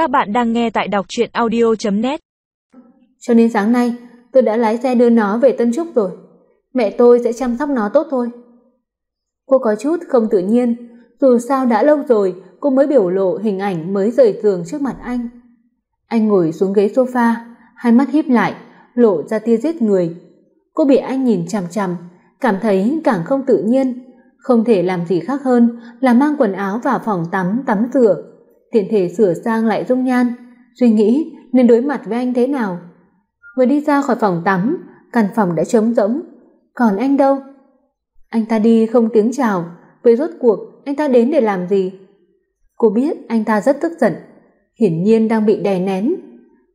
Các bạn đang nghe tại đọc truyện audio.net Cho nên sáng nay tôi đã lái xe đưa nó về Tân Trúc rồi. Mẹ tôi sẽ chăm sóc nó tốt thôi. Cô có chút không tự nhiên, dù sao đã lâu rồi cô mới biểu lộ hình ảnh mới rời giường trước mặt anh. Anh ngồi xuống ghế sofa, hai mắt híp lại, lộ ra tia giết người. Cô bị anh nhìn chằm chằm, cảm thấy càng không tự nhiên, không thể làm gì khác hơn là mang quần áo vào phòng tắm tắm rửa, tiện thể sửa sang lại dung nhan, suy nghĩ nên đối mặt với anh thế nào. Vừa đi ra khỏi phòng tắm, căn phòng đã trống rỗng, còn anh đâu? Anh ta đi không tiếng chào, với rốt cuộc anh ta đến để làm gì? Cô biết anh ta rất tức giận, hiển nhiên đang bị đè nén,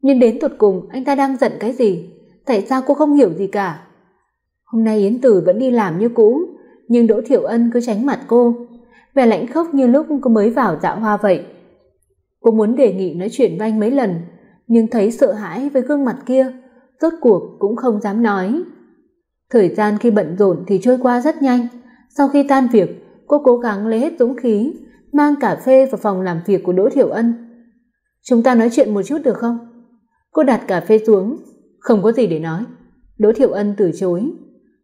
nhưng đến tột cùng anh ta đang giận cái gì? Tại sao cô không hiểu gì cả? Hôm nay Yến Tử vẫn đi làm như cũ, nhưng Đỗ Thiểu Ân cứ tránh mặt cô, vẻ lạnh khốc như lúc cô mới vào Dạ Hoa vậy. Cô muốn đề nghị nói chuyện với anh mấy lần, nhưng thấy sợ hãi với gương mặt kia, rốt cuộc cũng không dám nói. Thời gian khi bận rộn thì trôi qua rất nhanh, sau khi tan việc, cô cố gắng lấy hết dũng khí, mang cà phê vào phòng làm việc của Đỗ Thiểu Ân. "Chúng ta nói chuyện một chút được không?" Cô đặt cà phê xuống, "Không có gì để nói." Đỗ Thiểu Ân từ chối,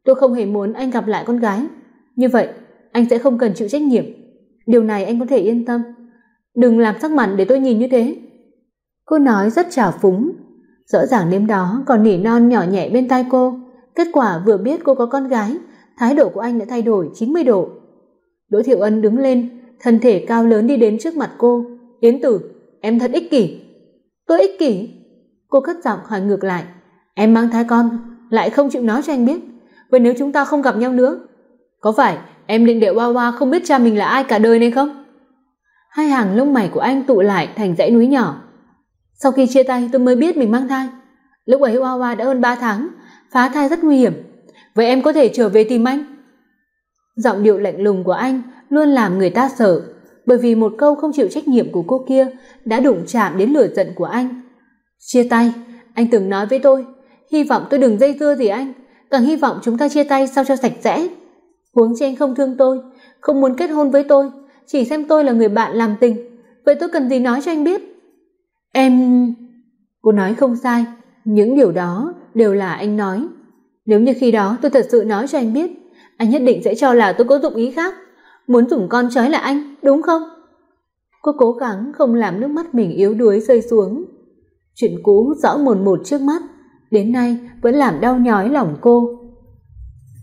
"Tôi không hề muốn anh gặp lại con gái." Như vậy, anh sẽ không cần chịu trách nhiệm. Điều này anh có thể yên tâm. Đừng làm sắc mặt để tôi nhìn như thế. Cô nói rất trào phúng, rõ ràng đêm đó còn nỉ non nhỏ nhẹ bên tai cô, kết quả vừa biết cô có con gái, thái độ của anh đã thay đổi 90 độ. Đỗ Thiệu Ân đứng lên, thân thể cao lớn đi đến trước mặt cô, "Yến Tử, em thật ích kỷ." "Tôi ích kỷ?" Cô cất giọng hỏi ngược lại, "Em mang thai con, lại không chịu nói cho anh biết, vậy nếu chúng ta không gặp nhau nữa, có phải em định để Hoa Hoa không biết cha mình là ai cả đời này không? Hai hàng lông mày của anh tụ lại thành dãy núi nhỏ. Sau khi chia tay tôi mới biết mình mang thai. Lúc ấy Hoa Hoa đã hơn 3 tháng, phá thai rất nguy hiểm. Vậy em có thể trở về tìm anh? Giọng điệu lạnh lùng của anh luôn làm người ta sợ, bởi vì một câu không chịu trách nhiệm của cô kia đã đụng chạm đến lửa giận của anh. Chia tay, anh từng nói với tôi, hy vọng tôi đừng dây dưa gì anh, càng hy vọng chúng ta chia tay sao cho sạch sẽ huống chi anh không thương tôi không muốn kết hôn với tôi chỉ xem tôi là người bạn làm tình. Vậy tôi cần gì nói cho anh biết? Em cô nói không sai. Những điều đó đều là anh nói. Nếu như khi đó tôi thật sự nói cho anh biết, anh nhất định sẽ cho là tôi có dụng ý khác. Muốn dùng con trói lại anh, đúng không? Cô cố gắng không làm nước mắt mình yếu đuối rơi xuống. Chuyện cũ rõ mồn một trước mắt, đến nay vẫn làm đau nhói lòng cô.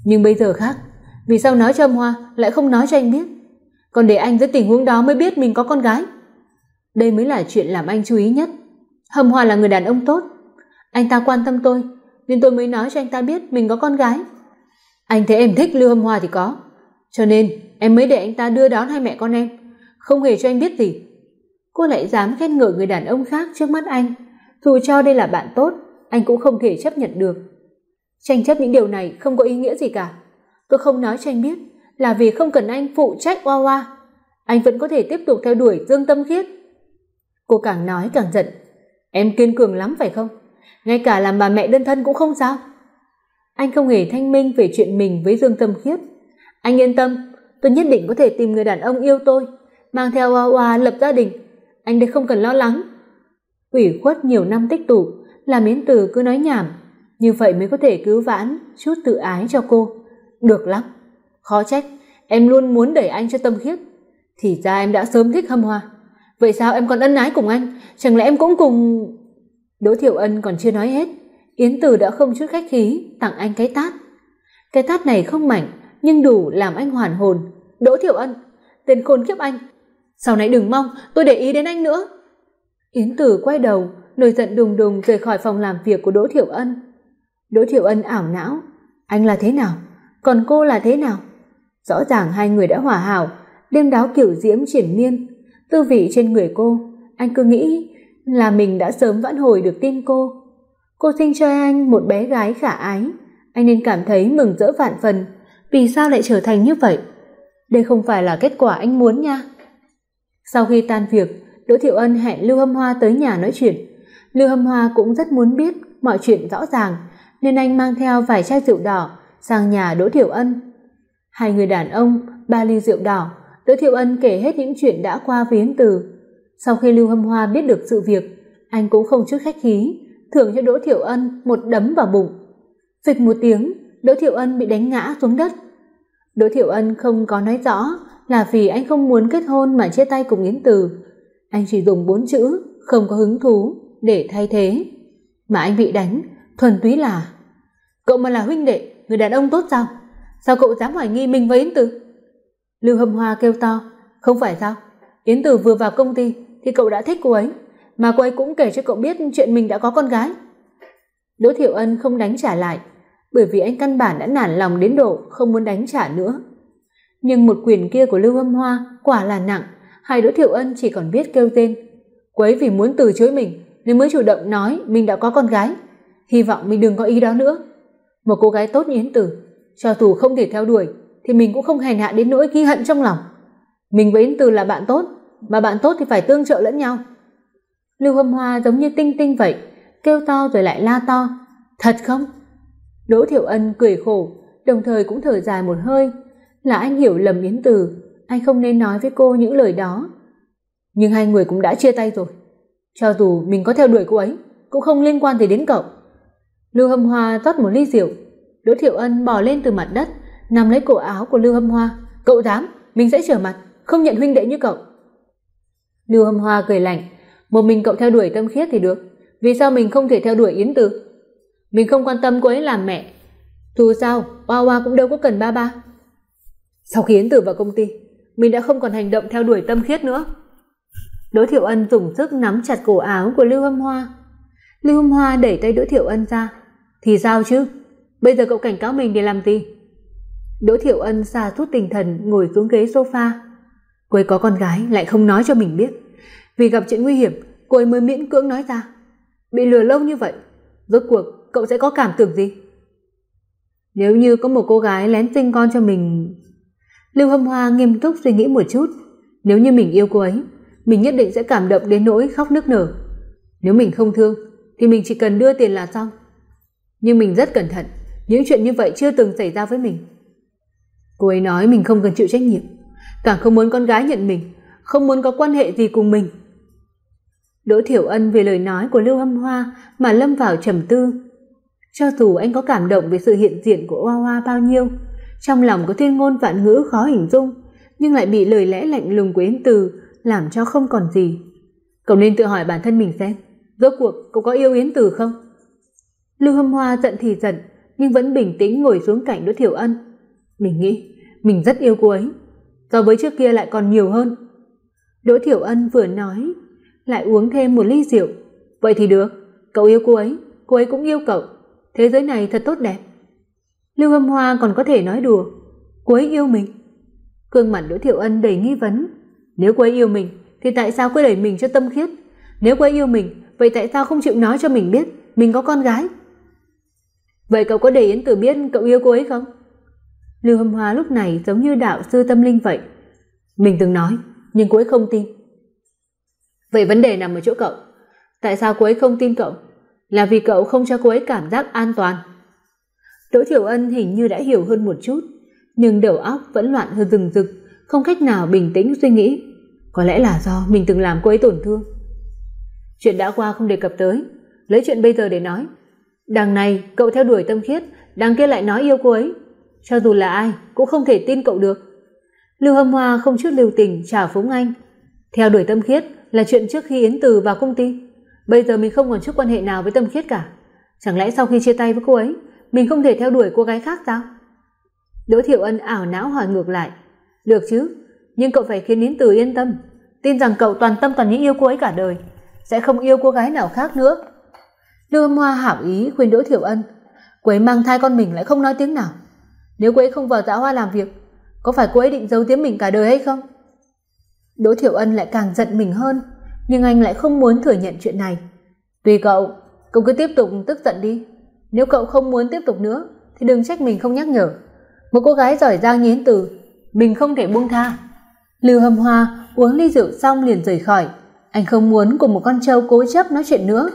Nhưng bây giờ khác, vì sao nói cho hoa lại không nói cho anh biết? Còn để anh dưới tình huống đó mới biết mình có con gái. Đây mới là chuyện làm anh chú ý nhất. Hâm hoa là người đàn ông tốt. Anh ta quan tâm tôi, nên tôi mới nói cho anh ta biết mình có con gái. Anh thấy em thích lưu hâm hoa thì có. Cho nên, em mới để anh ta đưa đón hai mẹ con em. Không hề cho anh biết gì. Cô lại dám khen ngợi người đàn ông khác trước mắt anh. Dù cho đây là bạn tốt, anh cũng không thể chấp nhận được. Tranh chấp những điều này không có ý nghĩa gì cả. Tôi không nói cho anh biết là vì không cần anh phụ trách oa oa. Anh vẫn có thể tiếp tục theo đuổi dương tâm khiết. Cô càng nói càng giận. Em kiên cường lắm phải không? Ngay cả làm bà mẹ đơn thân cũng không sao. Anh không hề thanh minh về chuyện mình với dương tâm khiết. Anh yên tâm, tôi nhất định có thể tìm người đàn ông yêu tôi, mang theo oa oa lập gia đình. Anh đây không cần lo lắng. Ủy khuất nhiều năm tích tụ, làm yến từ cứ nói nhảm. Như vậy mới có thể cứu vãn chút tự ái cho cô. Được lắm khó trách, em luôn muốn đẩy anh cho tâm khiết thì ra em đã sớm thích hâm hoa. Vậy sao em còn ân ái cùng anh? Chẳng lẽ em cũng cùng đỗ thiểu ân còn chưa nói hết. Yến từ đã không chút khách khí, tặng anh cái tát. Cái tát này không mảnh, nhưng đủ làm anh hoàn hồn. Đỗ thiểu ân, tên khốn kiếp anh. Sau này đừng mong, tôi để ý đến anh nữa. Yến tử quay đầu, nổi giận đùng đùng rời khỏi phòng làm việc của đỗ thiểu ân. Đỗ thiểu ân ảo não. Anh là thế nào? Còn cô là thế nào? Rõ ràng hai người đã hòa hảo, đêm đó kiểu diễm triển miên. Tư vị trên người cô, anh cứ nghĩ là mình đã sớm vãn hồi được tim cô. Cô sinh cho anh một bé gái khả ái, anh nên cảm thấy mừng rỡ vạn phần. Vì sao lại trở thành như vậy? Đây không phải là kết quả anh muốn nha. Sau khi tan việc, đỗ thiệu ân hẹn lưu hâm hoa tới nhà nói chuyện. Lưu hâm hoa cũng rất muốn biết mọi chuyện rõ ràng, nên anh mang theo vài chai rượu đỏ sang nhà Đỗ thiệu Ân. Hai người đàn ông, ba ly rượu đỏ, Đỗ Thiệu Ân kể hết những chuyện đã qua với Yến Từ. Sau khi Lưu Hâm Hoa biết được sự việc, anh cũng không chút khách khí, thưởng cho Đỗ Thiệu Ân một đấm vào bụng. Phịch một tiếng, Đỗ Thiệu Ân bị đánh ngã xuống đất. Đỗ Thiệu Ân không có nói rõ là vì anh không muốn kết hôn mà chia tay cùng Yến Từ. Anh chỉ dùng bốn chữ không có hứng thú để thay thế. Mà anh bị đánh thuần túy là cậu mà là huynh đệ, người đàn ông tốt sao? Sao cậu dám hoài nghi mình với Yến Tử Lưu Hâm Hoa kêu to, không phải sao? Yến Tử vừa vào công ty thì cậu đã thích cô ấy, mà cô ấy cũng kể cho cậu biết chuyện mình đã có con gái. Đỗ Thiệu Ân không đánh trả lại, bởi vì anh căn bản đã nản lòng đến độ không muốn đánh trả nữa. Nhưng một quyền kia của Lưu Hâm Hoa quả là nặng, hai Đỗ Thiệu Ân chỉ còn biết kêu tên. Cô ấy vì muốn từ chối mình nên mới chủ động nói mình đã có con gái, hy vọng mình đừng có ý đó nữa. Một cô gái tốt như Yến Tử, cho dù không thể theo đuổi thì mình cũng không hèn hạ đến nỗi ghi hận trong lòng. Mình với Yến từ là bạn tốt, mà bạn tốt thì phải tương trợ lẫn nhau. Lưu Hâm Hoa giống như tinh tinh vậy, kêu to rồi lại la to, "Thật không?" Đỗ Thiểu Ân cười khổ, đồng thời cũng thở dài một hơi, là anh hiểu lầm Yến Từ, anh không nên nói với cô những lời đó. Nhưng hai người cũng đã chia tay rồi, cho dù mình có theo đuổi cô ấy, cũng không liên quan gì đến cậu. Lưu Hâm Hoa rót một ly rượu, Đỗ Thiểu Ân bò lên từ mặt đất, nắm lấy cổ áo của Lưu Hâm Hoa, "Cậu dám, mình sẽ trở mặt, không nhận huynh đệ như cậu." Lưu Hâm Hoa cười lạnh, "Một mình cậu theo đuổi Tâm Khiết thì được, vì sao mình không thể theo đuổi Yến Từ?" Mình không quan tâm cô ấy làm mẹ. Dù sao, Hoa Hoa cũng đâu có cần ba ba. Sau khi Yến Tử vào công ty, mình đã không còn hành động theo đuổi tâm khiết nữa. Đỗ Thiệu Ân dùng sức nắm chặt cổ áo của Lưu Hâm Hoa. Lưu Hâm Hoa đẩy tay Đỗ Thiệu Ân ra. Thì sao chứ? Bây giờ cậu cảnh cáo mình để làm gì? Đỗ Thiệu Ân xa thút tinh thần ngồi xuống ghế sofa. Cô ấy có con gái lại không nói cho mình biết. Vì gặp chuyện nguy hiểm, cô ấy mới miễn cưỡng nói ra. Bị lừa lâu như vậy, rốt cuộc cậu sẽ có cảm tưởng gì? Nếu như có một cô gái lén sinh con cho mình... Lưu Hâm Hoa nghiêm túc suy nghĩ một chút. Nếu như mình yêu cô ấy, mình nhất định sẽ cảm động đến nỗi khóc nức nở. Nếu mình không thương, thì mình chỉ cần đưa tiền là xong. Nhưng mình rất cẩn thận, những chuyện như vậy chưa từng xảy ra với mình. Cô ấy nói mình không cần chịu trách nhiệm, càng không muốn con gái nhận mình, không muốn có quan hệ gì cùng mình. Đỗ Thiểu Ân về lời nói của Lưu Hâm Hoa mà lâm vào trầm tư. Cho dù anh có cảm động về sự hiện diện của Hoa Hoa bao nhiêu, trong lòng có thiên ngôn vạn ngữ khó hình dung, nhưng lại bị lời lẽ lạnh lùng của Yến Từ làm cho không còn gì. Cậu nên tự hỏi bản thân mình xem, rốt cuộc cậu có yêu Yến Từ không? Lưu Hâm Hoa giận thì giận, nhưng vẫn bình tĩnh ngồi xuống cạnh Đỗ Thiểu Ân. Mình nghĩ, mình rất yêu cô ấy, so với trước kia lại còn nhiều hơn. Đỗ Thiểu Ân vừa nói, lại uống thêm một ly rượu. Vậy thì được, cậu yêu cô ấy, cô ấy cũng yêu cậu. Thế giới này thật tốt đẹp. Lưu Hâm Hoa còn có thể nói đùa, cô ấy yêu mình. Cương mặt Đỗ thiểu Ân đầy nghi vấn, nếu cô ấy yêu mình thì tại sao cứ đẩy mình cho tâm khiết? Nếu cô ấy yêu mình, vậy tại sao không chịu nói cho mình biết mình có con gái? Vậy cậu có để Yến Tử biết cậu yêu cô ấy không? Lưu Hâm Hoa lúc này giống như đạo sư tâm linh vậy. Mình từng nói, nhưng cô ấy không tin. Vậy vấn đề nằm ở chỗ cậu. Tại sao cô ấy không tin cậu? Là vì cậu không cho cô ấy cảm giác an toàn. Đỗ Thiểu Ân hình như đã hiểu hơn một chút, nhưng đầu óc vẫn loạn hơn rừng rực, không cách nào bình tĩnh suy nghĩ. Có lẽ là do mình từng làm cô ấy tổn thương. Chuyện đã qua không đề cập tới, lấy chuyện bây giờ để nói. Đằng này cậu theo đuổi tâm khiết, đằng kia lại nói yêu cô ấy. Cho dù là ai cũng không thể tin cậu được. Lưu Hâm Hoa không chút lưu tình trả phúng anh. Theo đuổi tâm khiết là chuyện trước khi Yến Từ vào công ty. Bây giờ mình không còn chút quan hệ nào với Tâm Khiết cả. Chẳng lẽ sau khi chia tay với cô ấy, mình không thể theo đuổi cô gái khác sao? Đỗ Thiệu Ân ảo não hỏi ngược lại. Được chứ, nhưng cậu phải khiến Yến Từ yên tâm, tin rằng cậu toàn tâm toàn ý yêu cô ấy cả đời, sẽ không yêu cô gái nào khác nữa. Lưu Hoa hảo ý khuyên Đỗ Thiệu Ân, cô ấy mang thai con mình lại không nói tiếng nào. Nếu cô ấy không vào dạ hoa làm việc, có phải cô ấy định giấu tiếng mình cả đời hay không? Đỗ Thiểu Ân lại càng giận mình hơn, nhưng anh lại không muốn thừa nhận chuyện này. Tùy cậu, cậu cứ tiếp tục tức giận đi. Nếu cậu không muốn tiếp tục nữa, thì đừng trách mình không nhắc nhở. Một cô gái giỏi giang nhến Từ, mình không thể buông tha. Lưu Hâm Hoa uống ly rượu xong liền rời khỏi. Anh không muốn cùng một con trâu cố chấp nói chuyện nữa.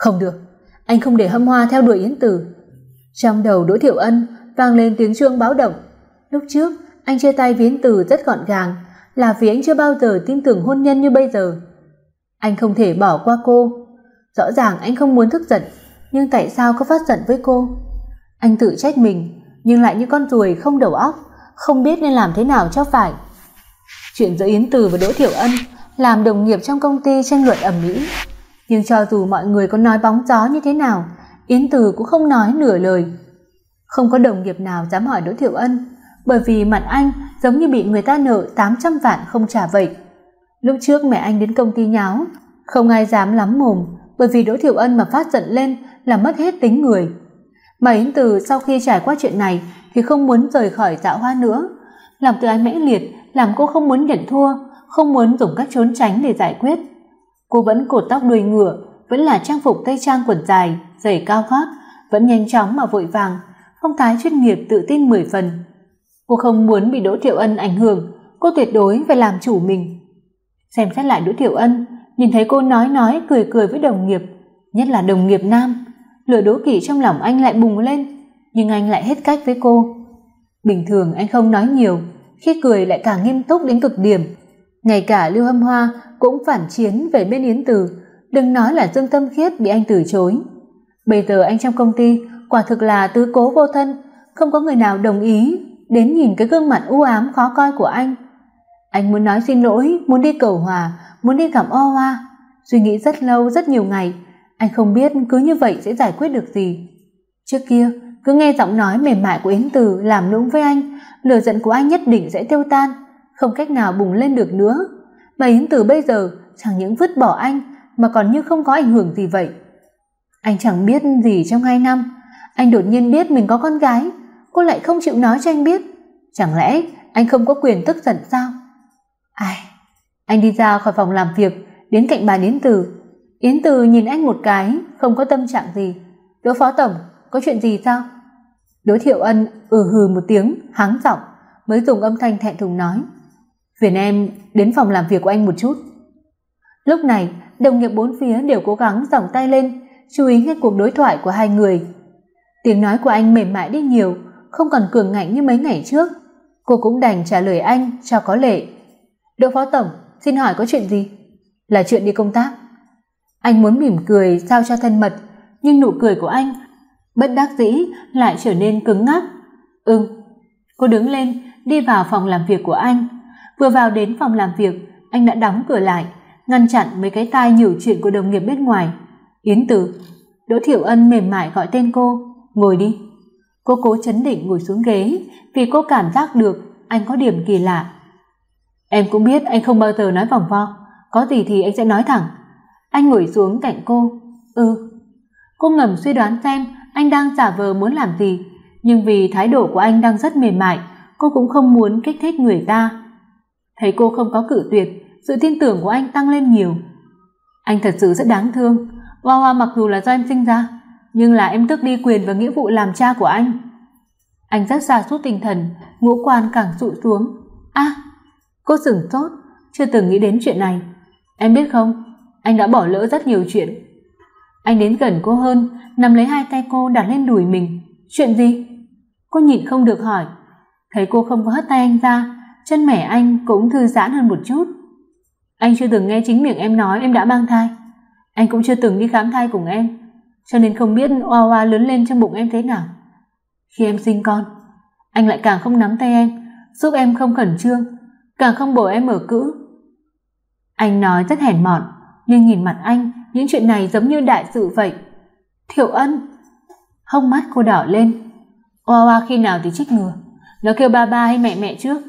Không được, anh không để Hâm Hoa theo đuổi Yến Từ. Trong đầu Đỗ Thiểu Ân vang lên tiếng chuông báo động. Lúc trước, anh chia tay với Yến Từ rất gọn gàng, là vì anh chưa bao giờ tin tưởng hôn nhân như bây giờ. Anh không thể bỏ qua cô. Rõ ràng anh không muốn tức giận, nhưng tại sao có phát giận với cô? Anh tự trách mình, nhưng lại như con ruồi không đầu óc, không biết nên làm thế nào cho phải. Chuyện giữa Yến Từ và Đỗ Thiểu Ân làm đồng nghiệp trong công ty tranh luận ầm ĩ, nhưng cho dù mọi người có nói bóng gió như thế nào, Yến Từ cũng không nói nửa lời. Không có đồng nghiệp nào dám hỏi Đỗ Thiệu Ân, bởi vì mặt anh giống như bị người ta nợ 800 vạn không trả vậy. Lúc trước mẹ anh đến công ty nháo, không ai dám lắm mồm, bởi vì Đỗ Thiệu Ân mà phát giận lên là mất hết tính người. Mà Yến Từ sau khi trải qua chuyện này thì không muốn rời khỏi Dạo Hoa nữa, làm từ anh mãnh liệt, làm cô không muốn nhận thua, không muốn dùng cách trốn tránh để giải quyết. Cô vẫn cột tóc đuôi ngựa, vẫn là trang phục tây trang quần dài, giày cao gót, vẫn nhanh chóng mà vội vàng, phong thái chuyên nghiệp tự tin mười phần. Cô không muốn bị Đỗ Thiệu Ân ảnh hưởng, cô tuyệt đối phải làm chủ mình. Xem xét lại Đỗ Thiệu Ân, nhìn thấy cô nói nói cười cười với đồng nghiệp, nhất là đồng nghiệp nam, lửa đố kỵ trong lòng anh lại bùng lên, nhưng anh lại hết cách với cô. Bình thường anh không nói nhiều, khi cười lại càng nghiêm túc đến cực điểm. Ngay cả Lưu Hâm Hoa cũng phản chiến về bên Yến Từ, đừng nói là Dương Tâm Khiết bị anh từ chối. Bây giờ anh trong công ty quả thực là tứ cố vô thân, không có người nào đồng ý đến nhìn cái gương mặt u ám khó coi của anh. Anh muốn nói xin lỗi, muốn đi cầu hòa, muốn đi gặp O Hoa. Suy nghĩ rất lâu, rất nhiều ngày, anh không biết cứ như vậy sẽ giải quyết được gì. Trước kia, cứ nghe giọng nói mềm mại của Yến Từ làm nũng với anh, lửa giận của anh nhất định sẽ tiêu tan, không cách nào bùng lên được nữa. Mà Yến Từ bây giờ chẳng những vứt bỏ anh mà còn như không có ảnh hưởng gì vậy. Anh chẳng biết gì trong hai năm, anh đột nhiên biết mình có con gái, cô lại không chịu nói cho anh biết. Chẳng lẽ anh không có quyền tức giận sao? Ai? Anh đi ra khỏi phòng làm việc, đến cạnh bà Yến Từ. Yến Từ nhìn anh một cái, không có tâm trạng gì. "Đỗ phó tổng, có chuyện gì sao?" Đỗ Thiệu Ân ừ hừ một tiếng, hắng giọng, mới dùng âm thanh thẹn thùng nói: "Phiền em đến phòng làm việc của anh một chút." Lúc này, đồng nghiệp bốn phía đều cố gắng giỏng tay lên, chú ý nghe cuộc đối thoại của hai người. Tiếng nói của anh mềm mại đi nhiều, không còn cường ngạnh như mấy ngày trước. Cô cũng đành trả lời anh cho có lệ. "Đỗ phó tổng, xin hỏi có chuyện gì?" "Là chuyện đi công tác." Anh muốn mỉm cười sao cho thân mật, nhưng nụ cười của anh bất đắc dĩ lại trở nên cứng ngắc. "Ừm." Cô đứng lên, đi vào phòng làm việc của anh. Vừa vào đến phòng làm việc, anh đã đóng cửa lại, ngăn chặn mấy cái tai nhiều chuyện của đồng nghiệp bên ngoài. "Yến Tử, Đỗ Thiểu Ân mềm mại gọi tên cô, "Ngồi đi." Cô cố chấn định ngồi xuống ghế, vì cô cảm giác được anh có điểm kỳ lạ. "Em cũng biết anh không bao giờ nói vòng vo, có gì thì anh sẽ nói thẳng." Anh ngồi xuống cạnh cô. "Ừ." Cô ngầm suy đoán xem anh đang giả vờ muốn làm gì, nhưng vì thái độ của anh đang rất mềm mại, cô cũng không muốn kích thích người ta. Thấy cô không có cử tuyệt, sự tin tưởng của anh tăng lên nhiều. Anh thật sự rất đáng thương, Hoa Hoa mặc dù là do em sinh ra, nhưng là em tước đi quyền và nghĩa vụ làm cha của anh. Anh rất xa suốt tinh thần, ngũ quan càng trụ xuống. A, cô sửng sốt, chưa từng nghĩ đến chuyện này. Em biết không, anh đã bỏ lỡ rất nhiều chuyện. Anh đến gần cô hơn, nắm lấy hai tay cô đặt lên đùi mình. Chuyện gì? Cô nhịn không được hỏi. Thấy cô không có hất tay anh ra, chân mẻ anh cũng thư giãn hơn một chút. Anh chưa từng nghe chính miệng em nói em đã mang thai. Anh cũng chưa từng đi khám thai cùng em, cho nên không biết Oa Oa lớn lên trong bụng em thế nào. Khi em sinh con, anh lại càng không nắm tay em, giúp em không khẩn trương, càng không bổ em ở cữ. Anh nói rất hèn mọn, nhưng nhìn mặt anh, những chuyện này giống như đại sự vậy. Thiệu Ân, hốc mắt cô đỏ lên. Oa Oa khi nào thì trích ngừa? Nó kêu ba ba hay mẹ mẹ trước?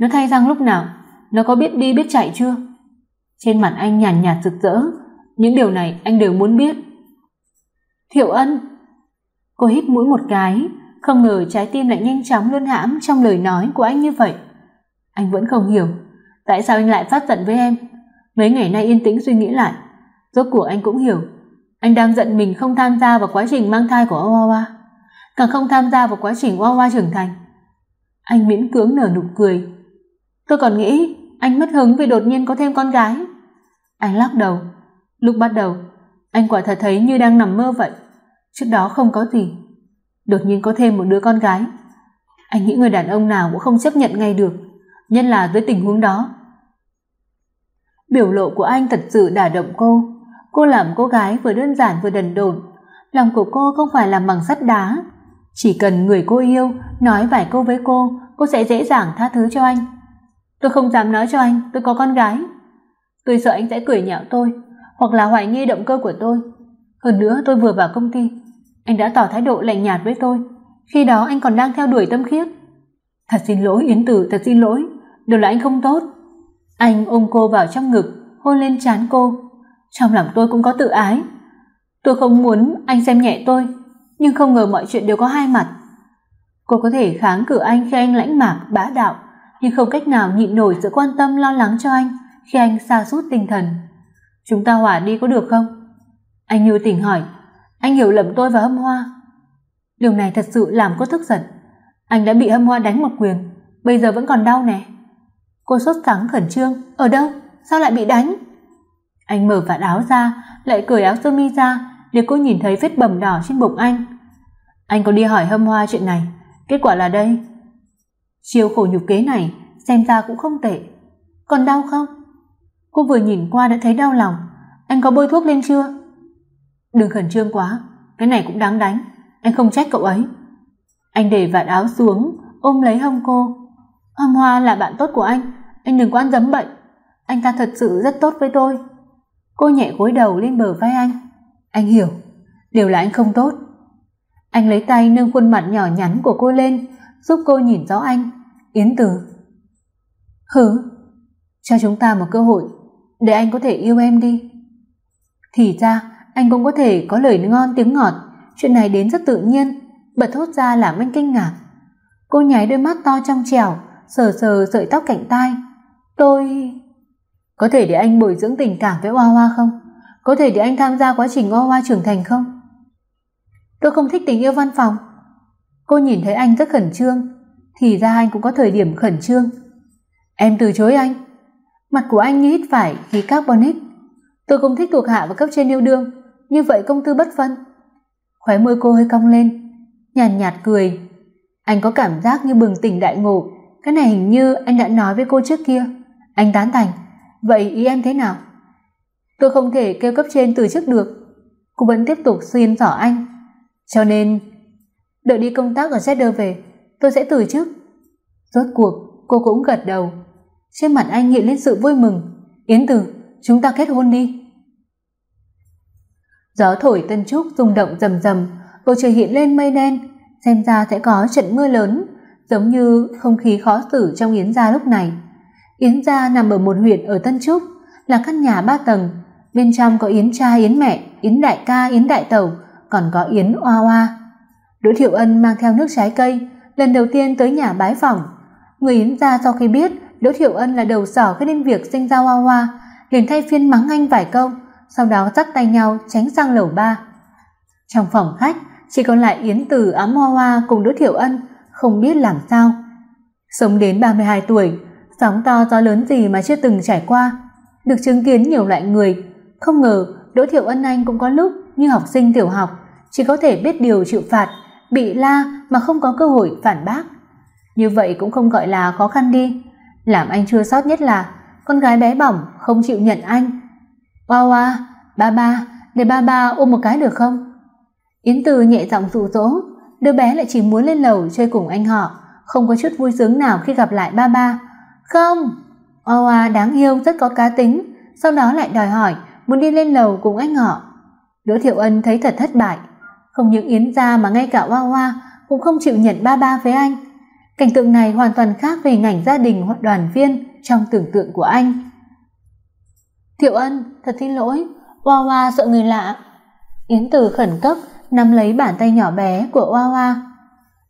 Nó thay răng lúc nào? Nó có biết đi biết chạy chưa? Trên mặt anh nhàn nhạt, nhạt rực rỡ, những điều này anh đều muốn biết. Thiệu Ân. Cô hít mũi một cái, không ngờ trái tim lại nhanh chóng luân hãm trong lời nói của anh như vậy. Anh vẫn không hiểu, tại sao anh lại phát giận với em? Mấy ngày nay yên tĩnh suy nghĩ lại, rốt cuộc anh cũng hiểu, anh đang giận mình không tham gia vào quá trình mang thai của Hoa càng không tham gia vào quá trình Hoa trưởng thành. Anh miễn cưỡng nở nụ cười. Tôi còn nghĩ anh mất hứng vì đột nhiên có thêm con gái. Anh lắc đầu. Lúc bắt đầu, anh quả thật thấy như đang nằm mơ vậy. Trước đó không có gì. Đột nhiên có thêm một đứa con gái. Anh nghĩ người đàn ông nào cũng không chấp nhận ngay được, nhất là với tình huống đó. Biểu lộ của anh thật sự đả động cô. Cô làm cô gái vừa đơn giản vừa đần độn, lòng của cô không phải làm bằng sắt đá, chỉ cần người cô yêu nói vài câu với cô, cô sẽ dễ dàng tha thứ cho anh. Tôi không dám nói cho anh tôi có con gái. Tôi sợ anh sẽ cười nhạo tôi, hoặc là hoài nghi động cơ của tôi. Hơn nữa tôi vừa vào công ty, anh đã tỏ thái độ lạnh nhạt với tôi, khi đó anh còn đang theo đuổi Tâm Khiết. Thật xin lỗi Yến Tử, thật xin lỗi, đều là anh không tốt. Anh ôm cô vào trong ngực, hôn lên trán cô. Trong lòng tôi cũng có tự ái. Tôi không muốn anh xem nhẹ tôi, nhưng không ngờ mọi chuyện đều có hai mặt. Cô có thể kháng cự anh khi anh lãnh mạc, bá đạo, nhưng không cách nào nhịn nổi sự quan tâm lo lắng cho anh khi anh sa sút tinh thần. Chúng ta hòa đi có được không? Anh như tỉnh hỏi, anh hiểu lầm tôi và Hâm Hoa. Điều này thật sự làm cô tức giận. Anh đã bị Hâm Hoa đánh một quyền, bây giờ vẫn còn đau nè. Cô sốt sắng khẩn trương, ở đâu? Sao lại bị đánh? Anh mở vạt áo ra, lại cởi áo sơ mi ra, để cô nhìn thấy vết bầm đỏ trên bụng anh. Anh có đi hỏi Hâm Hoa chuyện này, kết quả là đây. Chiêu khổ nhục kế này xem ra cũng không tệ. Còn đau không? Cô vừa nhìn qua đã thấy đau lòng. Anh có bôi thuốc lên chưa? Đừng khẩn trương quá, cái này cũng đáng đánh, anh không trách cậu ấy. Anh để vạt áo xuống, ôm lấy hông cô. Hâm Hoa là bạn tốt của anh, anh đừng có ăn dấm bệnh. Anh ta thật sự rất tốt với tôi. Cô nhẹ gối đầu lên bờ vai anh. Anh hiểu, đều là anh không tốt. Anh lấy tay nâng khuôn mặt nhỏ nhắn của cô lên, giúp cô nhìn rõ anh. Yến Từ. Hứ, cho chúng ta một cơ hội để anh có thể yêu em đi. Thì ra, anh cũng có thể có lời ngon tiếng ngọt, chuyện này đến rất tự nhiên, bật thốt ra làm anh kinh ngạc. Cô nháy đôi mắt to trong trẻo, sờ sờ sợi tóc cạnh tai. Tôi có thể để anh bồi dưỡng tình cảm với Hoa Hoa không? Có thể để anh tham gia quá trình Hoa Hoa trưởng thành không? Tôi không thích tình yêu văn phòng. Cô nhìn thấy anh rất khẩn trương, thì ra anh cũng có thời điểm khẩn trương. Em từ chối anh. Mặt của anh như hít phải khí carbonic. Tôi không thích thuộc hạ và cấp trên yêu đương, như vậy công tư bất phân. Khóe môi cô hơi cong lên, nhàn nhạt, nhạt cười. Anh có cảm giác như bừng tỉnh đại ngộ, cái này hình như anh đã nói với cô trước kia. Anh tán thành, vậy ý em thế nào? Tôi không thể kêu cấp trên từ chức được. Cô vẫn tiếp tục xuyên tỏ anh. Cho nên, đợi đi công tác ở Cheddar về, tôi sẽ từ chức. Rốt cuộc, cô cũng gật đầu. Trên mặt anh hiện lên sự vui mừng. Yến Từ, chúng ta kết hôn đi. Gió thổi tân trúc rung động rầm rầm, bầu trời hiện lên mây đen, xem ra sẽ có trận mưa lớn, giống như không khí khó xử trong Yến gia lúc này. Yến gia nằm ở một huyện ở Tân Trúc, là căn nhà ba tầng, bên trong có Yến cha, Yến mẹ, Yến đại ca, Yến đại tẩu, còn có Yến oa oa. Đỗ Thiệu Ân mang theo nước trái cây, lần đầu tiên tới nhà bái phỏng. Người Yến gia sau khi biết Đỗ Thiệu Ân là đầu sỏ cái nên việc sinh ra hoa hoa liền thay phiên mắng anh vài câu, sau đó dắt tay nhau tránh sang lầu ba. Trong phòng khách, chỉ còn lại Yến Từ ấm hoa hoa cùng Đỗ Thiệu Ân, không biết làm sao. Sống đến 32 tuổi, sóng to gió lớn gì mà chưa từng trải qua, được chứng kiến nhiều loại người, không ngờ Đỗ Thiệu Ân anh cũng có lúc như học sinh tiểu học, chỉ có thể biết điều chịu phạt, bị la mà không có cơ hội phản bác. Như vậy cũng không gọi là khó khăn đi. Làm anh chưa sót nhất là con gái bé bỏng không chịu nhận anh. Oa oa, ba ba, để ba ba ôm một cái được không? Yến Từ nhẹ giọng dụ dỗ, đứa bé lại chỉ muốn lên lầu chơi cùng anh họ, không có chút vui sướng nào khi gặp lại ba ba. Không, Oa Oa đáng yêu rất có cá tính, sau đó lại đòi hỏi muốn đi lên lầu cùng anh họ. Đỗ Thiệu Ân thấy thật thất bại, không những Yến gia mà ngay cả Hoa Hoa cũng không chịu nhận ba ba với anh. Cảnh tượng này hoàn toàn khác về ngành gia đình hoặc đoàn viên trong tưởng tượng của anh. Thiệu Ân, thật xin lỗi, Hoa Hoa sợ người lạ. Yến Từ khẩn cấp nắm lấy bàn tay nhỏ bé của Hoa Hoa.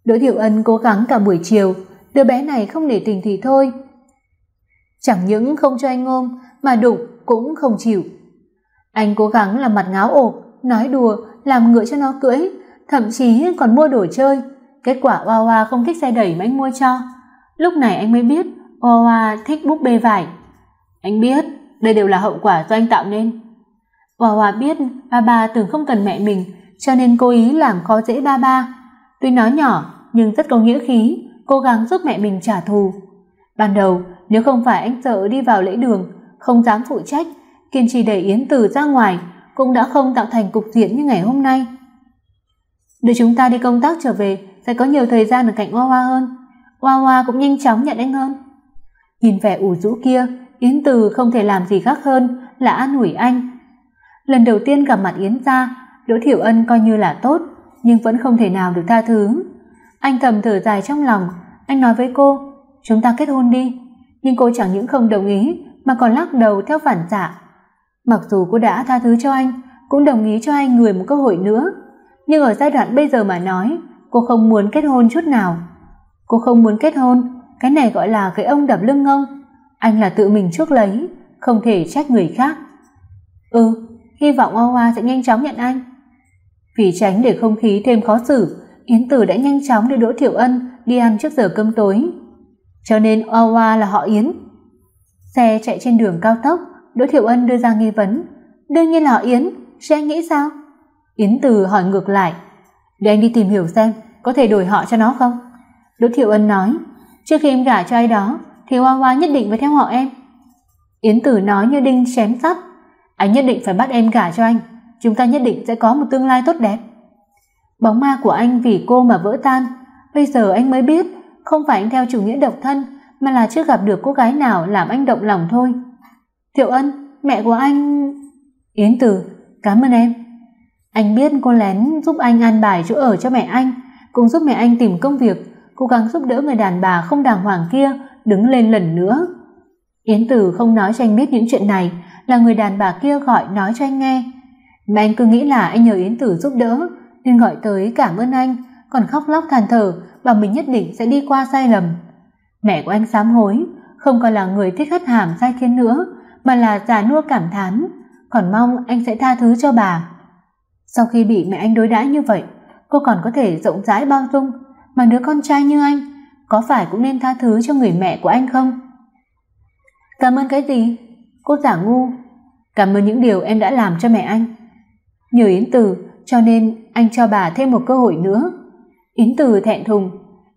Đỗ Thiệu Ân cố gắng cả buổi chiều, đứa bé này không để tình thì thôi. Chẳng những không cho anh ôm mà đụng cũng không chịu. Anh cố gắng làm mặt ngáo ộp, nói đùa, làm ngựa cho nó cưỡi, thậm chí còn mua đồ chơi. Kết quả Oa Oa không thích xe đẩy mà anh mua cho. Lúc này anh mới biết Oa Oa thích búp bê vải. Anh biết, đây đều là hậu quả do anh tạo nên. Oa Oa biết ba ba tưởng không cần mẹ mình, cho nên cố ý làm khó dễ ba ba. Tuy nói nhỏ nhưng rất có nghĩa khí, cố gắng giúp mẹ mình trả thù. Ban đầu, nếu không phải anh sợ đi vào lễ đường, không dám phụ trách, kiên trì đẩy Yến Từ ra ngoài cũng đã không tạo thành cục diện như ngày hôm nay. Để chúng ta đi công tác trở về sẽ có nhiều thời gian ở cạnh Hoa Hoa hơn. Hoa Hoa cũng nhanh chóng nhận anh hơn. Nhìn vẻ ủ rũ kia, Yến Từ không thể làm gì khác hơn là an ủi anh. Lần đầu tiên gặp mặt Yến gia, Đỗ Thiểu Ân coi như là tốt, nhưng vẫn không thể nào được tha thứ. Anh thầm thở dài trong lòng, anh nói với cô, "Chúng ta kết hôn đi." Nhưng cô chẳng những không đồng ý mà còn lắc đầu theo phản xạ. Mặc dù cô đã tha thứ cho anh, cũng đồng ý cho anh người một cơ hội nữa, nhưng ở giai đoạn bây giờ mà nói, cô không muốn kết hôn chút nào. Cô không muốn kết hôn, cái này gọi là cái ông đập lưng ngông Anh là tự mình chuốc lấy, không thể trách người khác. Ừ, hy vọng Hoa Hoa sẽ nhanh chóng nhận anh. Vì tránh để không khí thêm khó xử, Yến Tử đã nhanh chóng đưa Đỗ Thiểu Ân đi ăn trước giờ cơm tối. Cho nên Hoa Hoa là họ Yến. Xe chạy trên đường cao tốc, Đỗ Thiểu Ân đưa ra nghi vấn, "Đương nhiên là Yến, sẽ anh nghĩ sao?" Yến Từ hỏi ngược lại, "Để anh đi tìm hiểu xem, có thể đổi họ cho nó không?" Đỗ Thiểu Ân nói, "Trước khi em gả cho ai đó, thì Hoa Hoa nhất định phải theo họ em." Yến Tử nói như đinh chém sắt, "Anh nhất định phải bắt em gả cho anh, chúng ta nhất định sẽ có một tương lai tốt đẹp." Bóng ma của anh vì cô mà vỡ tan, bây giờ anh mới biết, không phải anh theo chủ nghĩa độc thân, mà là chưa gặp được cô gái nào làm anh động lòng thôi. Thiệu Ân, mẹ của anh... Yến tử cảm ơn em. Anh biết cô lén giúp anh an bài chỗ ở cho mẹ anh, cũng giúp mẹ anh tìm công việc, cố gắng giúp đỡ người đàn bà không đàng hoàng kia đứng lên lần nữa. Yến tử không nói cho anh biết những chuyện này, là người đàn bà kia gọi nói cho anh nghe. Mà anh cứ nghĩ là anh nhờ Yến Tử giúp đỡ, nên gọi tới cảm ơn anh, còn khóc lóc than thở bảo mình nhất định sẽ đi qua sai lầm. Mẹ của anh sám hối, không còn là người thích hất hàm sai khiến nữa, mà là già nua cảm thán, còn mong anh sẽ tha thứ cho bà. Sau khi bị mẹ anh đối đãi như vậy, cô còn có thể rộng rãi bao dung, mà đứa con trai như anh, có phải cũng nên tha thứ cho người mẹ của anh không? Cảm ơn cái gì? Cô giả ngu. Cảm ơn những điều em đã làm cho mẹ anh. Nhờ Yến Từ, cho nên anh cho bà thêm một cơ hội nữa. Yến Từ thẹn thùng,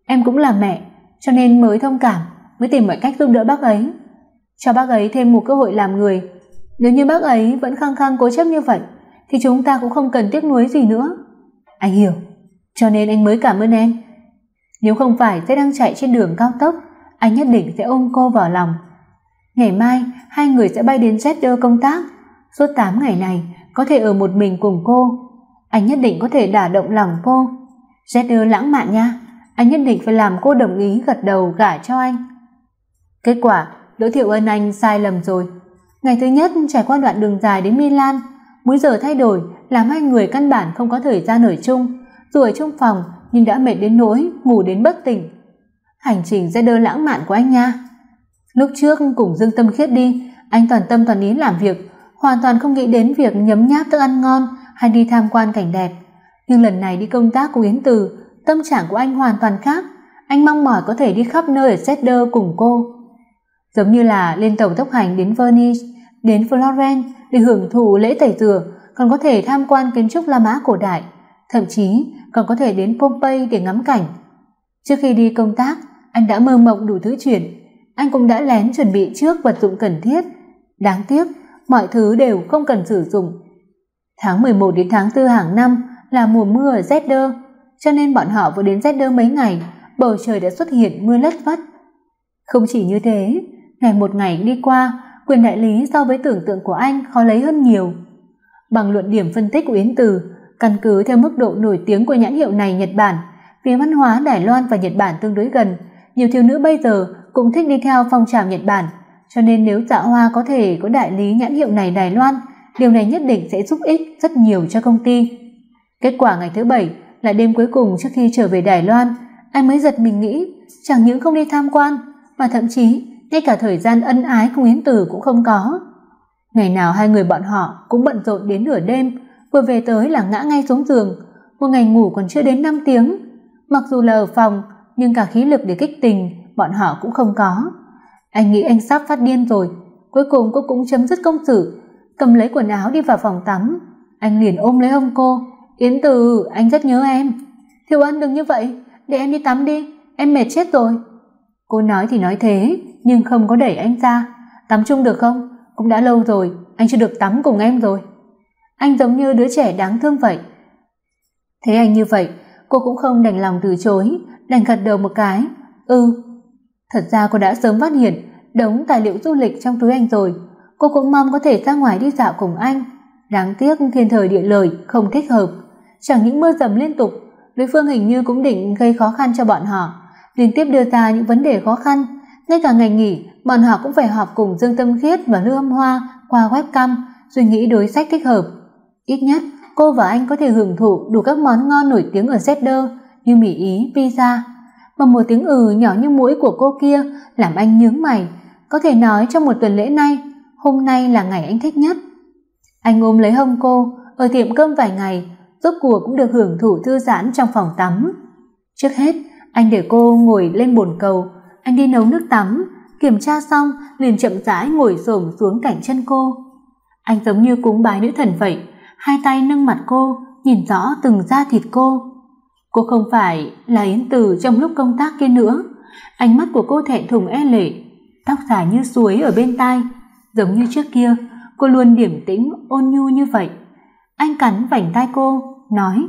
em cũng là mẹ, cho nên mới thông cảm, mới tìm mọi cách giúp đỡ bác ấy. Cho bác ấy thêm một cơ hội làm người. Nếu như bác ấy vẫn khăng khăng cố chấp như vậy, thì chúng ta cũng không cần tiếc nuối gì nữa. Anh hiểu, cho nên anh mới cảm ơn em. Nếu không phải sẽ đang chạy trên đường cao tốc, anh nhất định sẽ ôm cô vào lòng. Ngày mai, hai người sẽ bay đến Jeddah công tác. Suốt 8 ngày này, có thể ở một mình cùng cô. Anh nhất định có thể đả động lòng cô. Jeddah lãng mạn nha, anh nhất định phải làm cô đồng ý gật đầu gả cho anh. Kết quả, Đỗ Thiểu Ân Anh sai lầm rồi. Ngày thứ nhất trải qua đoạn đường dài đến Milan, múi giờ thay đổi làm hai người căn bản không có thời gian ở chung, dù ở trong phòng nhưng đã mệt đến nỗi ngủ đến bất tỉnh. Hành trình rất đơn lãng mạn của anh nha. Lúc trước cùng Dương Tâm Khiết đi, anh toàn tâm toàn ý làm việc, hoàn toàn không nghĩ đến việc nhấm nháp thức ăn ngon hay đi tham quan cảnh đẹp. Nhưng lần này đi công tác của Yến Từ, tâm trạng của anh hoàn toàn khác. Anh mong mỏi có thể đi khắp nơi ở Cedar cùng cô. Giống như là lên tàu tốc hành đến Venice, đến Florence để hưởng thụ lễ tẩy rửa, còn có thể tham quan kiến trúc La Mã cổ đại, thậm chí còn có thể đến Pompeii để ngắm cảnh. Trước khi đi công tác, anh đã mơ mộng đủ thứ chuyện, anh cũng đã lén chuẩn bị trước vật dụng cần thiết. Đáng tiếc, mọi thứ đều không cần sử dụng. Tháng 11 đến tháng 4 hàng năm là mùa mưa ở Zedder, cho nên bọn họ vừa đến Zedder mấy ngày, bầu trời đã xuất hiện mưa lất vất. Không chỉ như thế, ngày một ngày đi qua, quyền đại lý so với tưởng tượng của anh khó lấy hơn nhiều. Bằng luận điểm phân tích của Yến Từ, căn cứ theo mức độ nổi tiếng của nhãn hiệu này Nhật Bản, vì văn hóa Đài Loan và Nhật Bản tương đối gần, nhiều thiếu nữ bây giờ cũng thích đi theo phong trào Nhật Bản, cho nên nếu Dạ Hoa có thể có đại lý nhãn hiệu này Đài Loan, điều này nhất định sẽ giúp ích rất nhiều cho công ty. Kết quả ngày thứ bảy là đêm cuối cùng trước khi trở về Đài Loan, anh mới giật mình nghĩ, chẳng những không đi tham quan, mà thậm chí ngay cả thời gian ân ái cùng Yến Từ cũng không có. Ngày nào hai người bọn họ cũng bận rộn đến nửa đêm, vừa về tới là ngã ngay xuống giường, một ngày ngủ còn chưa đến 5 tiếng. Mặc dù là ở phòng, nhưng cả khí lực để kích tình bọn họ cũng không có. Anh nghĩ anh sắp phát điên rồi, cuối cùng cô cũng chấm dứt công sự, cầm lấy quần áo đi vào phòng tắm. Anh liền ôm lấy ông cô, "Yến Từ, anh rất nhớ em." Thiếu Ân đừng như vậy, để em đi tắm đi, em mệt chết rồi." Cô nói thì nói thế, nhưng không có đẩy anh ra. "Tắm chung được không? cũng đã lâu rồi, anh chưa được tắm cùng em rồi. Anh giống như đứa trẻ đáng thương vậy. Thấy anh như vậy, cô cũng không đành lòng từ chối, đành gật đầu một cái. Ừ. Thật ra cô đã sớm phát hiện, đống tài liệu du lịch trong túi anh rồi. Cô cũng mong có thể ra ngoài đi dạo cùng anh. Đáng tiếc thiên thời địa lợi, không thích hợp. Chẳng những mưa dầm liên tục, đối phương hình như cũng định gây khó khăn cho bọn họ. Liên tiếp đưa ra những vấn đề khó khăn ngay cả ngày nghỉ, bọn họ cũng phải họp cùng dương tâm khiết và lưu âm hoa qua webcam, suy nghĩ đối sách thích hợp. Ít nhất, cô và anh có thể hưởng thụ đủ các món ngon nổi tiếng ở Zedder như mì ý, pizza. Mà một tiếng ừ nhỏ như mũi của cô kia làm anh nhướng mày. Có thể nói trong một tuần lễ nay, hôm nay là ngày anh thích nhất. Anh ôm lấy hông cô, ở tiệm cơm vài ngày, rốt cuộc cũng được hưởng thụ thư giãn trong phòng tắm. Trước hết, anh để cô ngồi lên bồn cầu anh đi nấu nước tắm. Kiểm tra xong, liền chậm rãi ngồi xổm xuống cạnh chân cô. Anh giống như cúng bái nữ thần vậy, hai tay nâng mặt cô, nhìn rõ từng da thịt cô. Cô không phải là yến từ trong lúc công tác kia nữa. Ánh mắt của cô thẹn thùng e lệ, tóc dài như suối ở bên tai. Giống như trước kia, cô luôn điềm tĩnh, ôn nhu như vậy. Anh cắn vành tai cô, nói,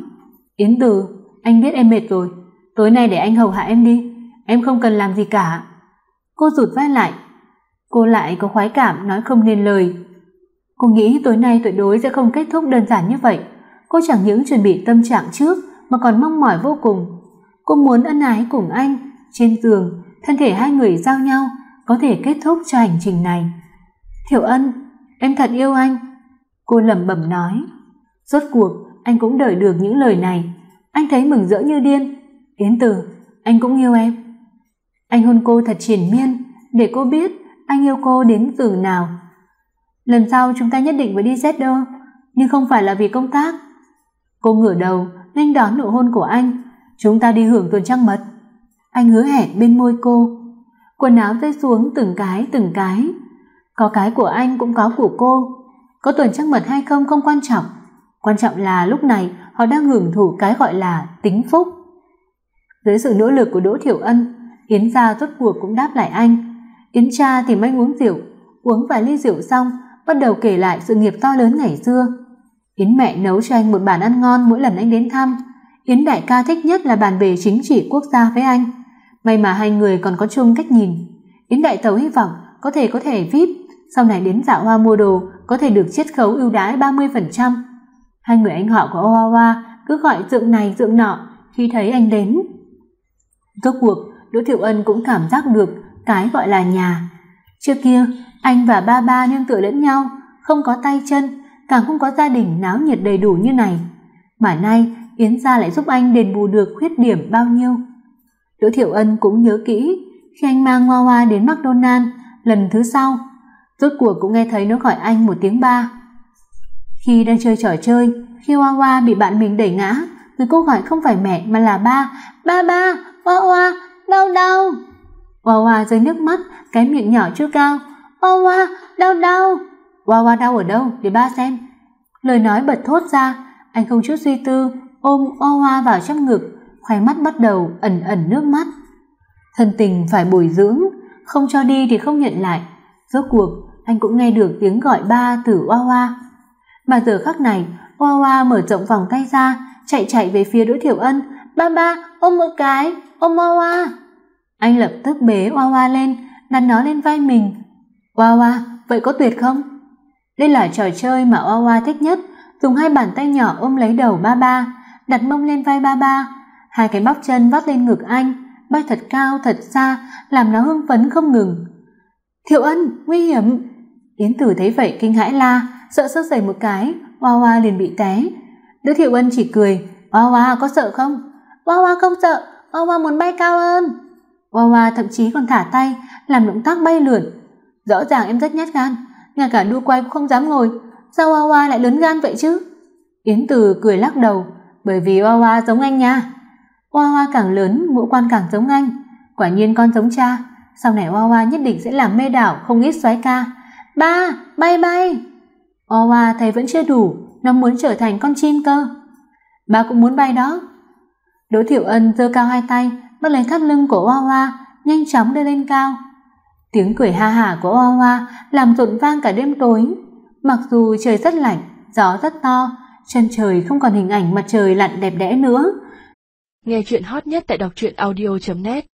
yến từ, anh biết em mệt rồi. Tối nay để anh hầu hạ em đi em không cần làm gì cả. Cô rụt vai lại. Cô lại có khoái cảm nói không nên lời. Cô nghĩ tối nay tuyệt đối sẽ không kết thúc đơn giản như vậy. Cô chẳng những chuẩn bị tâm trạng trước, mà còn mong mỏi vô cùng. Cô muốn ân ái cùng anh, trên giường, thân thể hai người giao nhau, có thể kết thúc cho hành trình này. Thiểu ân, em thật yêu anh. Cô lẩm bẩm nói. Rốt cuộc, anh cũng đợi được những lời này. Anh thấy mừng rỡ như điên. Yến từ, anh cũng yêu em anh hôn cô thật triền miên, để cô biết anh yêu cô đến từ nào. Lần sau chúng ta nhất định phải đi xét đâu, nhưng không phải là vì công tác. Cô ngửa đầu nghênh đón nụ hôn của anh. Chúng ta đi hưởng tuần trăng mật. Anh hứa hẹn bên môi cô. Quần áo rơi xuống từng cái từng cái. Có cái của anh cũng có của cô. Có tuần trăng mật hay không không quan trọng. Quan trọng là lúc này họ đang hưởng thụ cái gọi là tính phúc. Dưới sự nỗ lực của đỗ thiểu ân yến gia rốt cuộc cũng đáp lại anh. Yến cha tìm anh uống rượu uống vài ly rượu xong bắt đầu kể lại sự nghiệp to lớn ngày xưa. Yến mẹ nấu cho anh một bàn ăn ngon mỗi lần anh đến thăm. Yến đại ca thích nhất là bàn về chính trị quốc gia với anh. May mà hai người còn có chung cách nhìn. Yến đại tàu hy vọng có thể có thể vip sau này đến dạo hoa mua đồ có thể được chiết khấu ưu đãi 30%. Hai người anh họ của Oawa cứ gọi dượng này dượng nọ khi thấy anh đến. Rốt cuộc, Đỗ Thiệu Ân cũng cảm giác được cái gọi là nhà. Trước kia, anh và ba ba nương tựa lẫn nhau, không có tay chân, càng không có gia đình náo nhiệt đầy đủ như này. Mà nay, Yến gia lại giúp anh đền bù được khuyết điểm bao nhiêu. Đỗ Thiệu Ân cũng nhớ kỹ, khi anh mang Hoa Hoa đến McDonald's lần thứ sau, rốt cuộc cũng nghe thấy nó gọi anh một tiếng ba. Khi đang chơi trò chơi, khi Hoa Hoa bị bạn mình đẩy ngã, người cô gọi không phải mẹ mà là ba, ba ba, Hoa Hoa, đau đau. Hoa Hoa rơi nước mắt, cái miệng nhỏ chưa cao, Hoa Hoa, đau đau. Hoa Hoa đau ở đâu, để ba xem. Lời nói bật thốt ra, anh không chút suy tư, ôm Hoa Hoa vào trong ngực, khoe mắt bắt đầu ẩn ẩn nước mắt. Thân tình phải bồi dưỡng, không cho đi thì không nhận lại. Rốt cuộc, anh cũng nghe được tiếng gọi ba từ Hoa Hoa. Mà giờ khắc này, Hoa Hoa mở rộng vòng tay ra, chạy chạy về phía Đỗ Thiểu Ân, "Ba ba, ôm một cái, ôm Hoa Hoa." Anh lập tức bế Hoa Hoa lên, đặt nó lên vai mình. "Hoa Hoa, vậy có tuyệt không?" Đây là trò chơi mà Hoa Hoa thích nhất, dùng hai bàn tay nhỏ ôm lấy đầu ba ba, đặt mông lên vai ba ba, hai cái bắp chân vắt lên ngực anh, bay thật cao thật xa, làm nó hưng phấn không ngừng. "Thiệu Ân, nguy hiểm!" Yến Tử thấy vậy kinh hãi la, sợ sơ sẩy một cái, Hoa Hoa liền bị té. Đỗ Thiệu Ân chỉ cười, "Hoa Hoa có sợ không?" "Hoa Hoa không sợ, Wawa muốn bay cao hơn." Wawa thậm chí còn thả tay, làm động tác bay lượn. Rõ ràng em rất nhát gan, ngay cả đu quay cũng không dám ngồi, sao Wawa lại lớn gan vậy chứ? Yến Từ cười lắc đầu, bởi vì Wawa giống anh nha. Wawa càng lớn, ngũ quan càng giống anh, quả nhiên con giống cha, sau này Wawa nhất định sẽ làm mê đảo không ít soái ca. Ba, bay bay. Wawa thấy vẫn chưa đủ, nó muốn trở thành con chim cơ. Ba cũng muốn bay đó. Đỗ Thiểu Ân giơ cao hai tay, bắt lấy thắt lưng của Hoa Hoa, nhanh chóng đưa lên cao. Tiếng cười ha hả của Hoa Hoa làm rộn vang cả đêm tối. Mặc dù trời rất lạnh, gió rất to, chân trời không còn hình ảnh mặt trời lặn đẹp đẽ nữa. Nghe chuyện hot nhất tại đọc truyện audio net